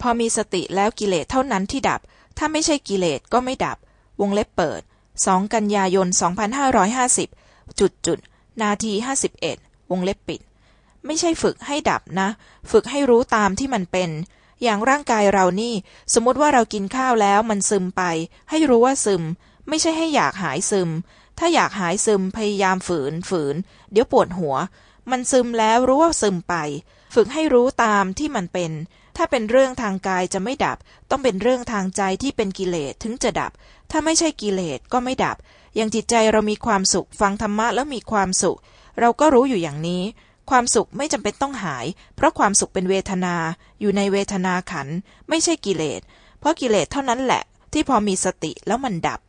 พอมีสติแล้วกิเลสเท่านั้นที่ดับ ถ้าไม่ใช่กิเลสก็ไม่ดับ วงเล็บเปิด 2 กันยายน 2550 จุดจุด นาที 51 วงเล็บปิด ไม่ใช่ฝึกให้ดับนะ ฝึกให้รู้ตามที่มันเป็น อย่างร่างกายเรานี่ สมมติว่าเรากินข้าวแล้วมันซึมไป ให้รู้ว่าซึมไม่ใช่ให้อยากหายซึม ถ้าอยากหายซึมพยายามฝืนฝืน เดี๋ยวปวดหัว มันซึมแล้วรู้ว่าซึมไป ฝึกให้รู้ตามที่มันเป็น ถ้าเป็นเรื่องทางกายจะไม่ดับ ต้องเป็นเรื่องทางใจที่เป็นกิเลสถึงจะดับ ถ้าไม่ใช่กิเลสก็ไม่ดับ อย่างจิตใจเรามีความสุข ฟังธรรมะแล้วมีความสุข เราก็รู้อยู่อย่างนี้ความสุขไม่จำเป็นต้องหาย เพราะความสุขเป็นเวทนา อยู่ในเวทนาขัน ไม่ใช่กิเลส เพราะกิเลสเท่านั้นแหละ ที่พอมีสติแล้วมันดับ